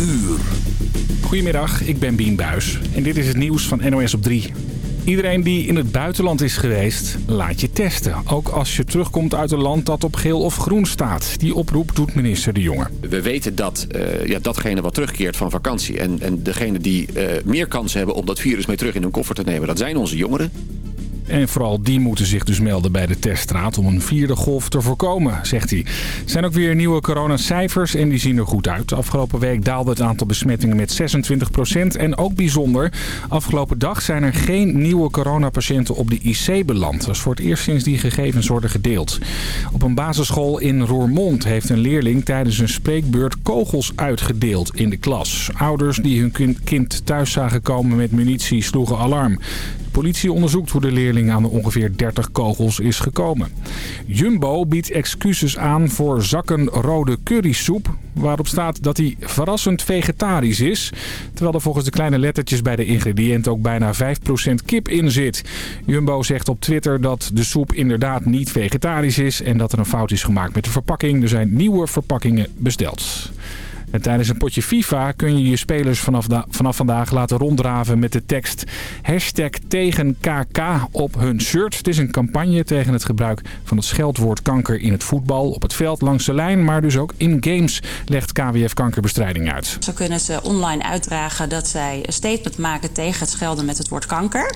uur. Goedemiddag, ik ben Bien Buis en dit is het nieuws van NOS op 3. Iedereen die in het buitenland is geweest, laat je testen. Ook als je terugkomt uit een land dat op geel of groen staat. Die oproep doet minister De Jonge. We weten dat uh, ja, datgene wat terugkeert van vakantie... en, en degene die uh, meer kans hebben om dat virus mee terug in hun koffer te nemen... dat zijn onze jongeren. En vooral die moeten zich dus melden bij de teststraat om een vierde golf te voorkomen, zegt hij. Er zijn ook weer nieuwe coronacijfers en die zien er goed uit. Afgelopen week daalde het aantal besmettingen met 26% En ook bijzonder, afgelopen dag zijn er geen nieuwe coronapatiënten op de IC beland. Dat is voor het eerst sinds die gegevens worden gedeeld. Op een basisschool in Roermond heeft een leerling tijdens een spreekbeurt kogels uitgedeeld in de klas. Ouders die hun kind thuis zagen komen met munitie sloegen alarm. Politie onderzoekt hoe de leerling aan de ongeveer 30 kogels is gekomen. Jumbo biedt excuses aan voor zakken rode currysoep... waarop staat dat hij verrassend vegetarisch is... terwijl er volgens de kleine lettertjes bij de ingrediënten ook bijna 5% kip in zit. Jumbo zegt op Twitter dat de soep inderdaad niet vegetarisch is... en dat er een fout is gemaakt met de verpakking. Er zijn nieuwe verpakkingen besteld. En tijdens een potje FIFA kun je je spelers vanaf, vanaf vandaag laten ronddraven met de tekst hashtag tegen KK op hun shirt. Het is een campagne tegen het gebruik van het scheldwoord kanker in het voetbal, op het veld, langs de lijn, maar dus ook in games, legt KWF kankerbestrijding uit. Zo kunnen ze online uitdragen dat zij een statement maken tegen het schelden met het woord kanker.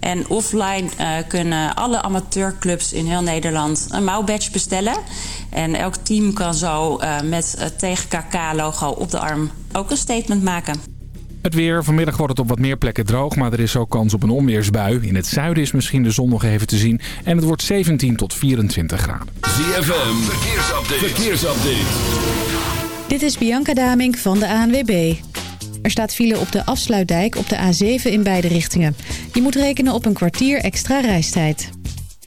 En offline uh, kunnen alle amateurclubs in heel Nederland een mouwbadge bestellen. En elk team kan zo uh, met het tegen KK-logo op de arm ook een statement maken. Het weer. Vanmiddag wordt het op wat meer plekken droog, maar er is ook kans op een onweersbui. In het zuiden is misschien de zon nog even te zien. En het wordt 17 tot 24 graden. ZFM. Verkeersupdate. Verkeersupdate. Dit is Bianca Damink van de ANWB. Er staat file op de afsluitdijk op de A7 in beide richtingen. Je moet rekenen op een kwartier extra reistijd.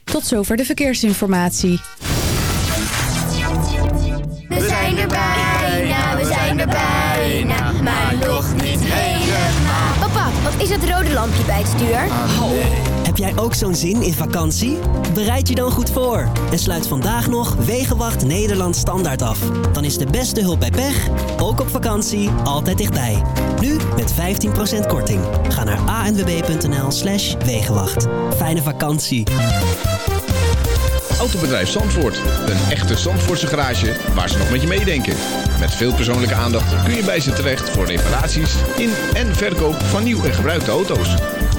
Tot zover de verkeersinformatie. We zijn er bijna, we zijn er bijna, maar nog niet helemaal. Papa, wat is het rode lampje bij het stuur? Heb jij ook zo'n zin in vakantie? Bereid je dan goed voor en sluit vandaag nog Wegenwacht Nederland Standaard af. Dan is de beste hulp bij pech, ook op vakantie, altijd dichtbij. Nu met 15% korting. Ga naar anwb.nl slash Wegenwacht. Fijne vakantie. Autobedrijf Zandvoort. Een echte Zandvoortse garage waar ze nog met je meedenken. Met veel persoonlijke aandacht kun je bij ze terecht voor reparaties in en verkoop van nieuw en gebruikte auto's.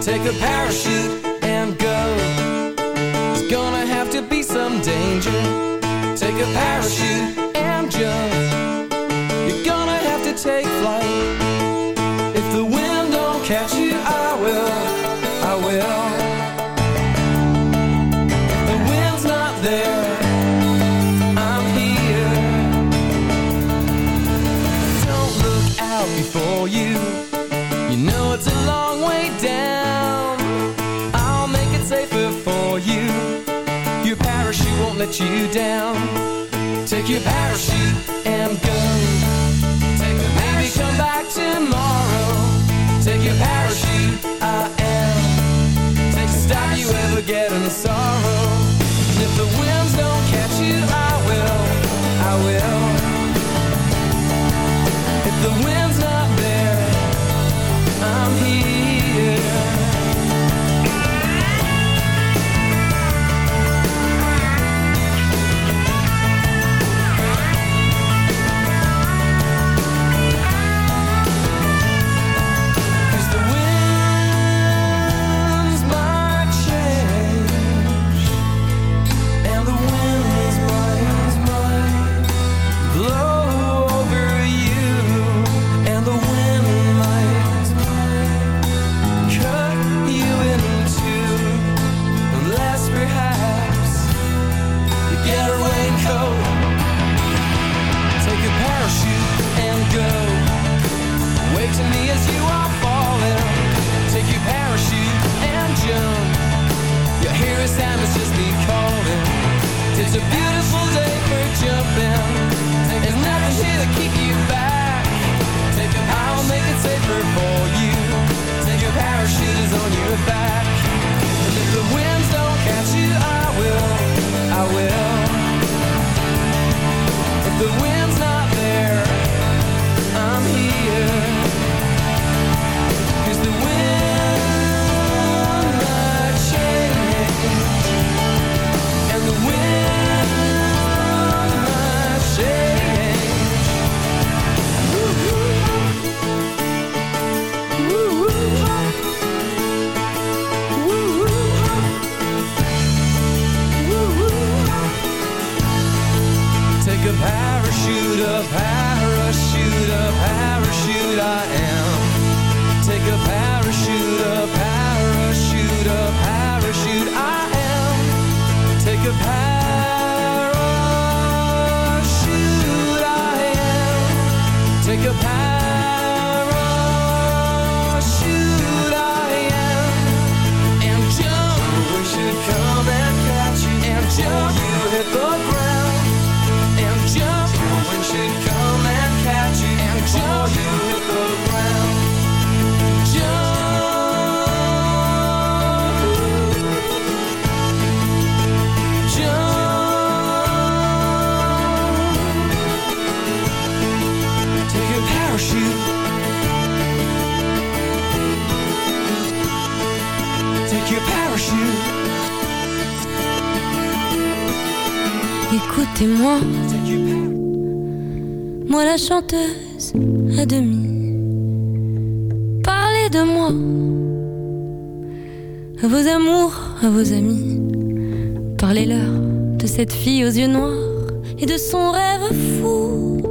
Take a parachute and go. There's gonna have to be some danger. Take a parachute and jump. You're gonna have to take flight. let you down. Take your parachute and go. Take your Maybe come back tomorrow. Take your parachute, I am. Take the stop you ever get in sorrow. And if the wind It's a beautiful day for jumping. À vos amours, à vos amis. Parlez-leur de cette fille aux yeux noirs et de son rêve fou.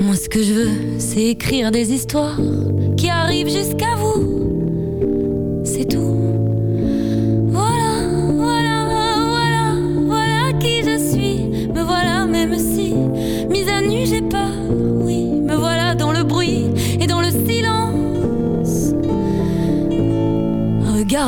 Moi, ce que je veux, c'est écrire des histoires qui arrivent jusqu'à vous.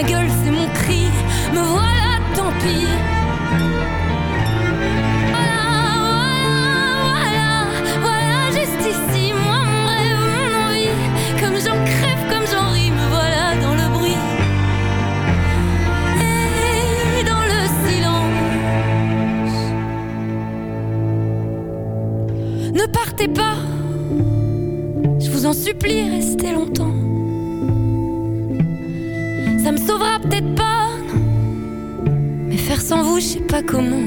ma gueule, c'est mon cri. Me voilà, tant pis. Voilà, juste ici, moi, mon rêve, mon envie. Comme j'en crève, comme j'en ris, me voilà dans le bruit. Et dans le silence. Ne partez pas, je vous en supplie, restez longtemps. Je sais pas comment.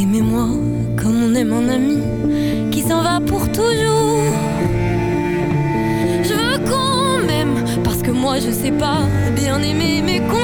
Aimez-moi comme on aime un ami qui s'en va pour toujours. Je veux qu'on m'aime parce que moi je sais pas bien aimer mes contours.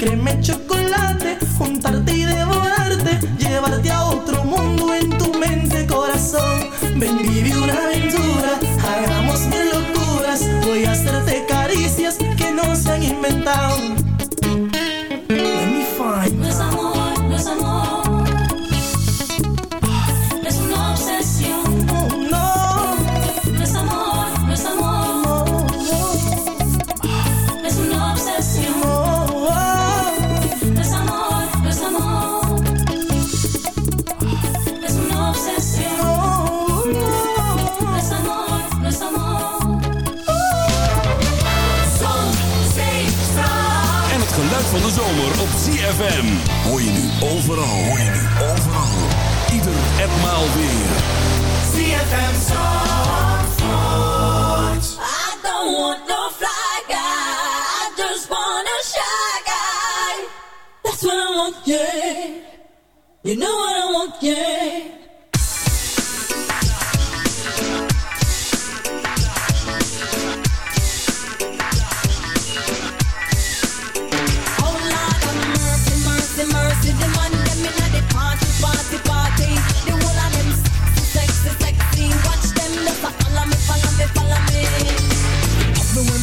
créeme chocolate ZFM. Hoor je nu overal. Hoor je nu overal. Ieder en maal weer. ZFM Zandvoort. I don't want no fly guy. I just want a shy guy. That's what I want, gay. You know what I want, gay?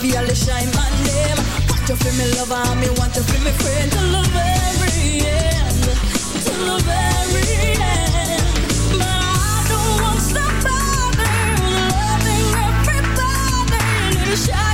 feel all the shy man them. Want you feel me lover, me want you feel me friend till the very end, till the very end. But I don't want somebody loving everybody. Shine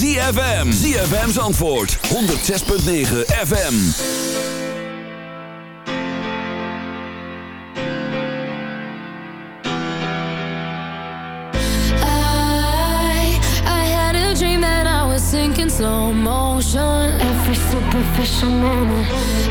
ZFM. ZFM's antwoord. 106.9 FM. I, I had a dream that I was sinking slow motion. Every superficial moment.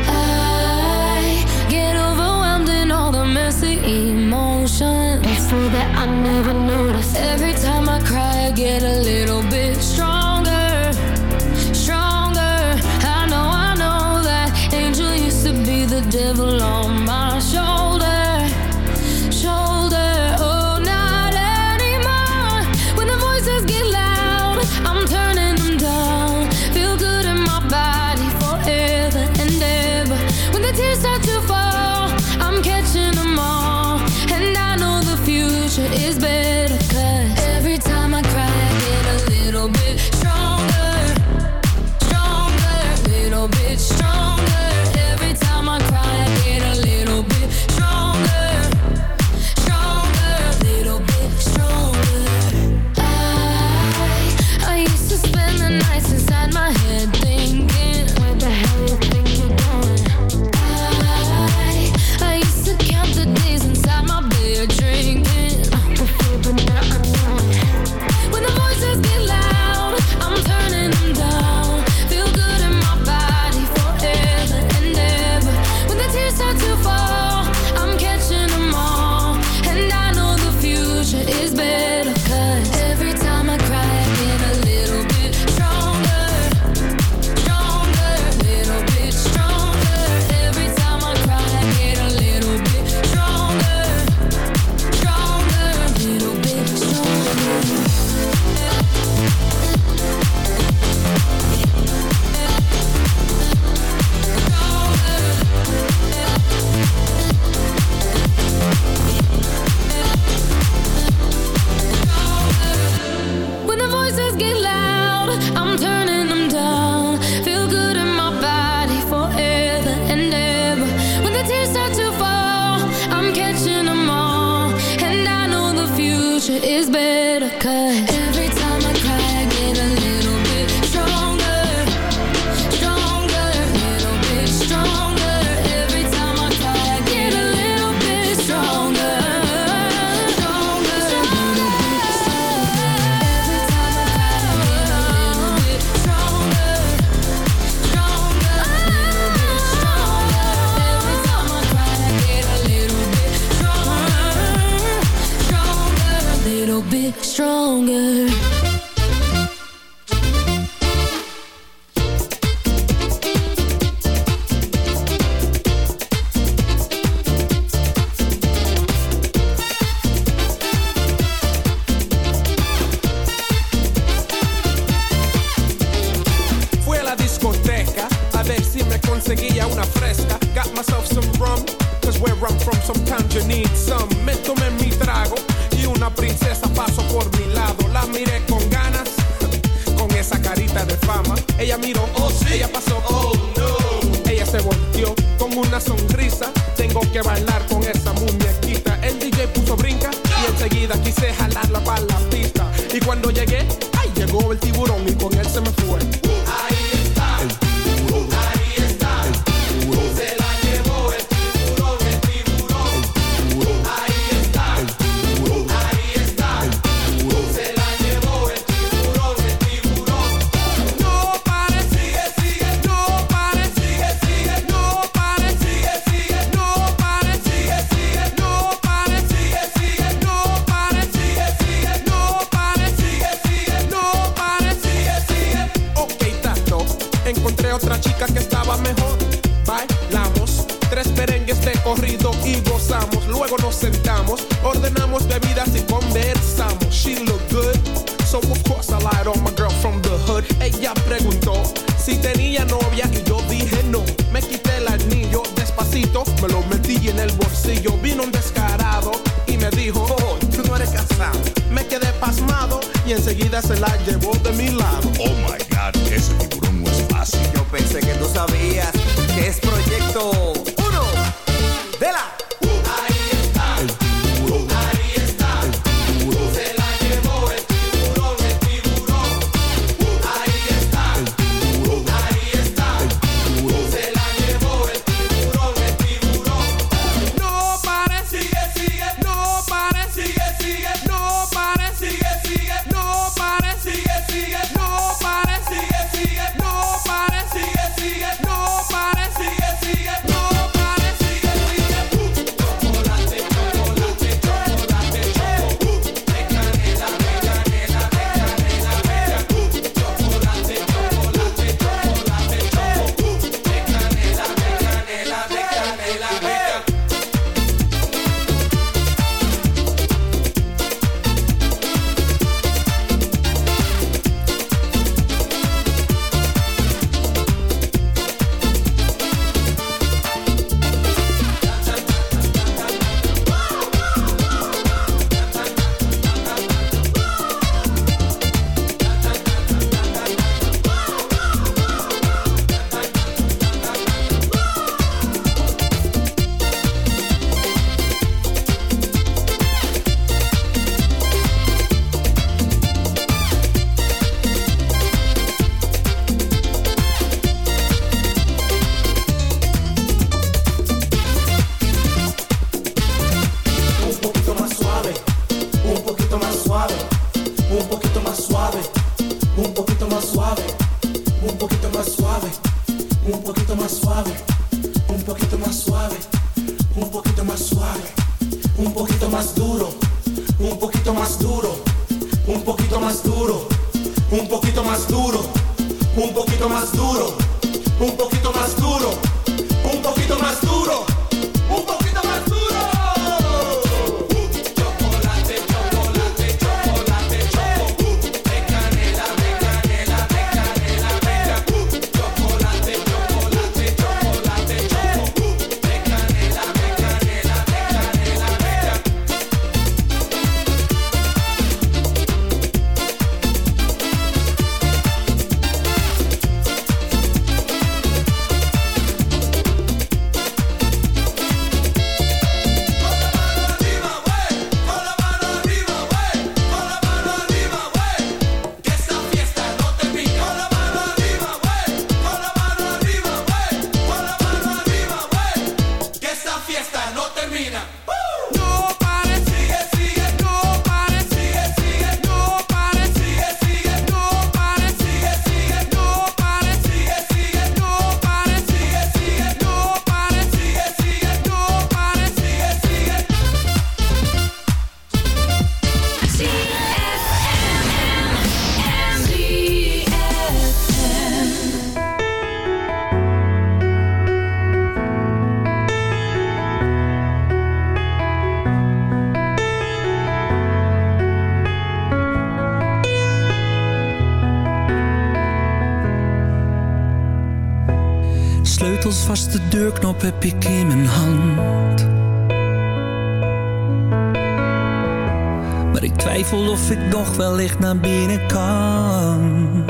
Wellicht naar binnen kan.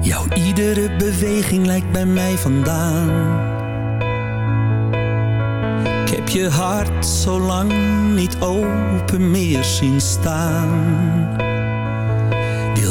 Jouw iedere beweging lijkt bij mij vandaan. Ik heb je hart zo lang niet open meer zien staan.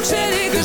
doet, zet ik een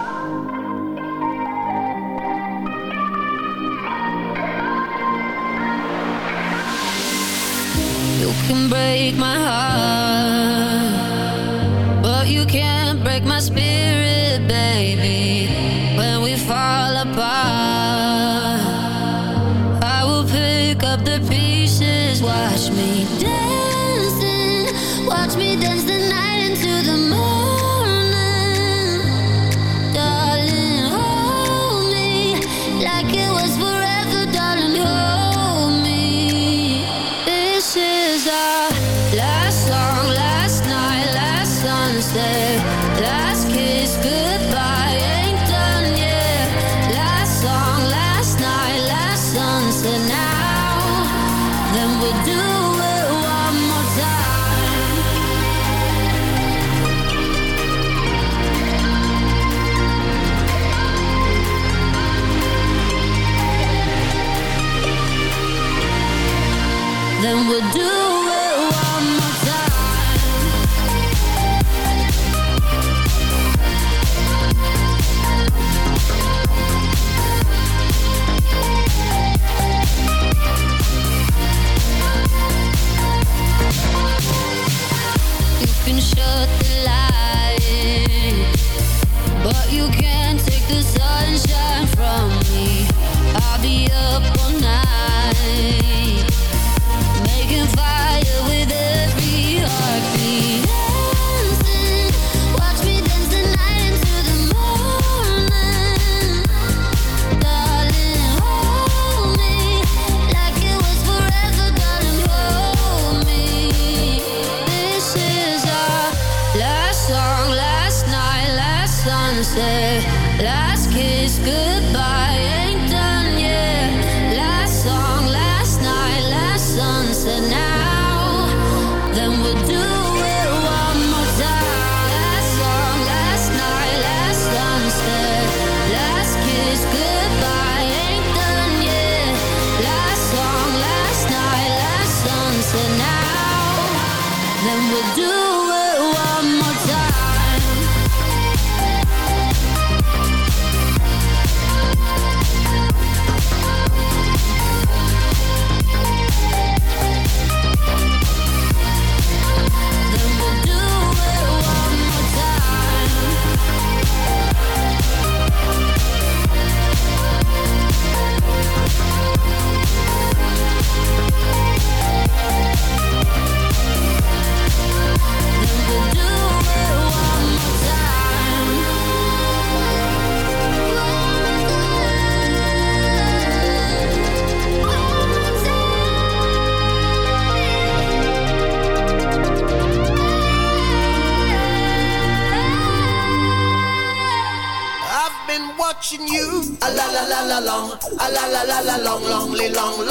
a long, long, long, long.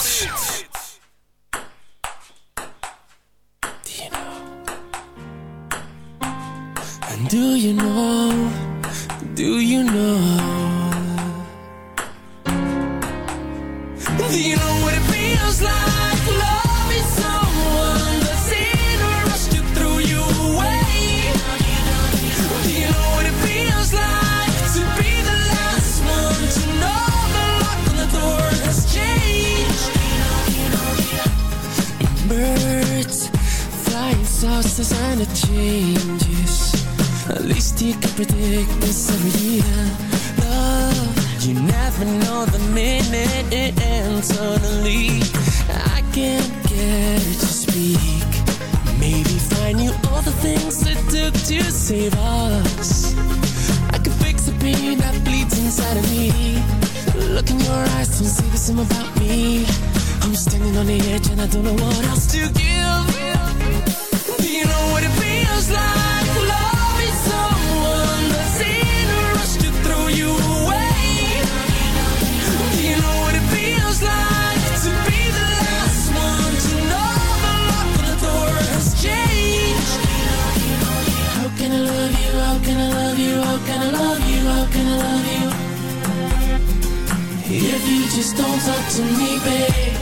just don't talk to me, babe.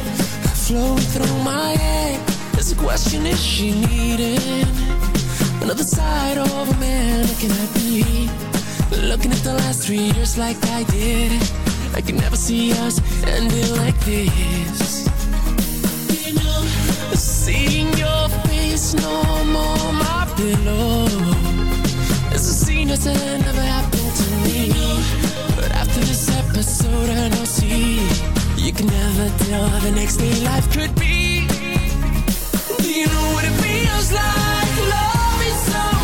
Flowing through my head. There's a question is she needing another side of a man looking at me, looking at the last three years like I did. I could never see us ending like this. Seeing your face no more my pillow. It's a scene that's never happened to me to this episode and I'll see You can never tell how the next day life could be Do you know what it feels like? Love is so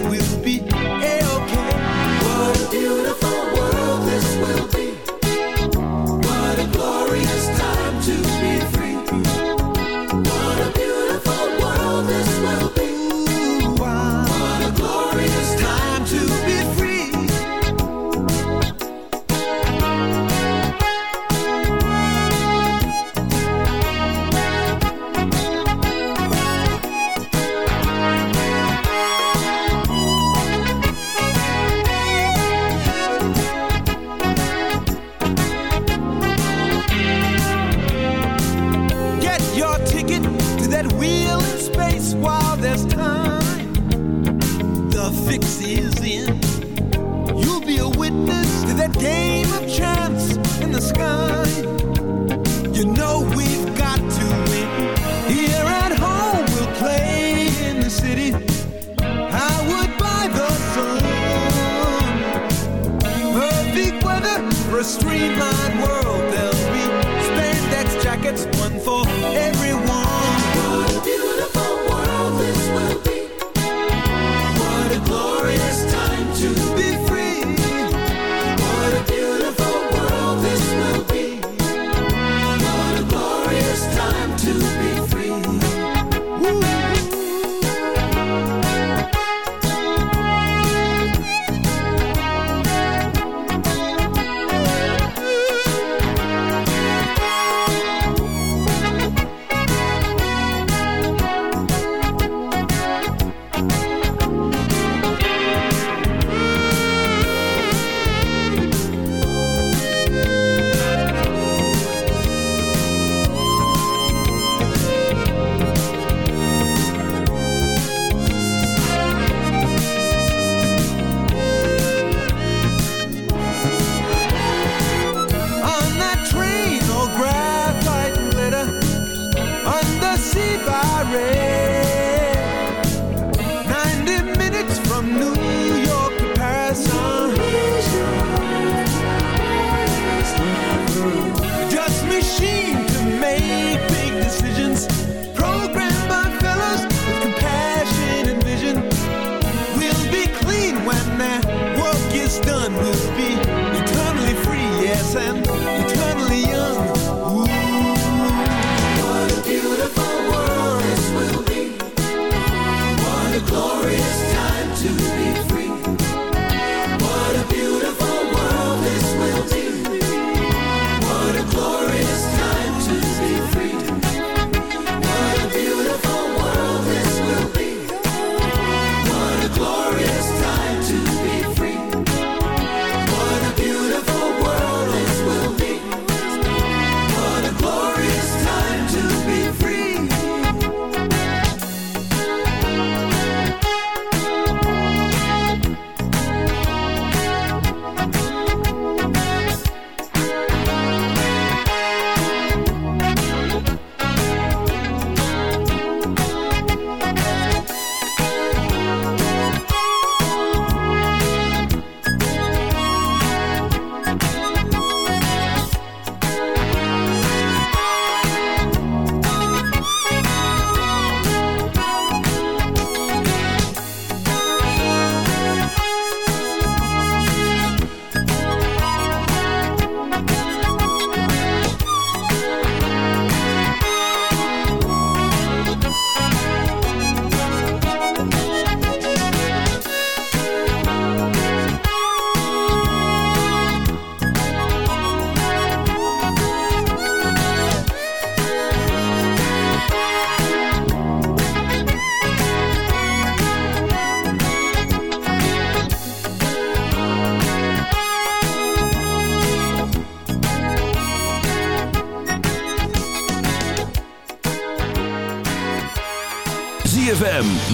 us with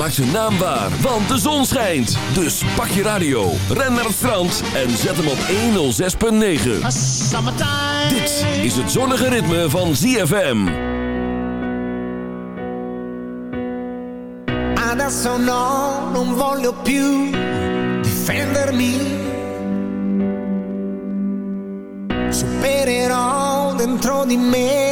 Maak zijn naam waar, want de zon schijnt. Dus pak je radio, ren naar het strand en zet hem op 106.9. Dit is het zonnige ritme van ZFM. Adesso no, non voglio più difendermi. Supererò dentro di me